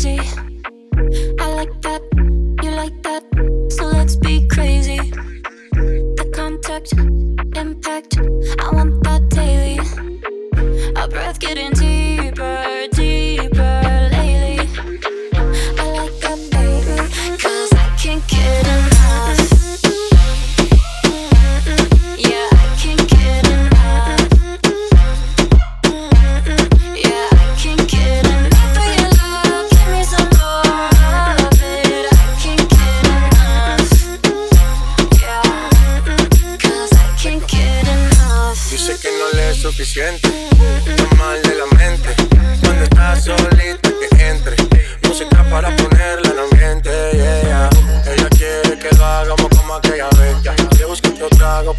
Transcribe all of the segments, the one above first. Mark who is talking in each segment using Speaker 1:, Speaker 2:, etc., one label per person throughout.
Speaker 1: easy. I like that, you like that, so let's be crazy. The contact, impact, I want that daily. Our breath get into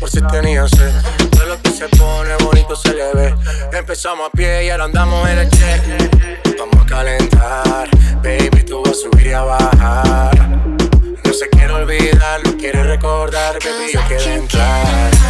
Speaker 2: por si tenía sed. Todo lo que se pone bonito se le ve. Empezamos a pie y ahora andamos en el jet. Vamos a calentar, baby, tú vas a subir y a bajar. No se quiere olvidar, no quiere recordar, baby, yo quiero entrar.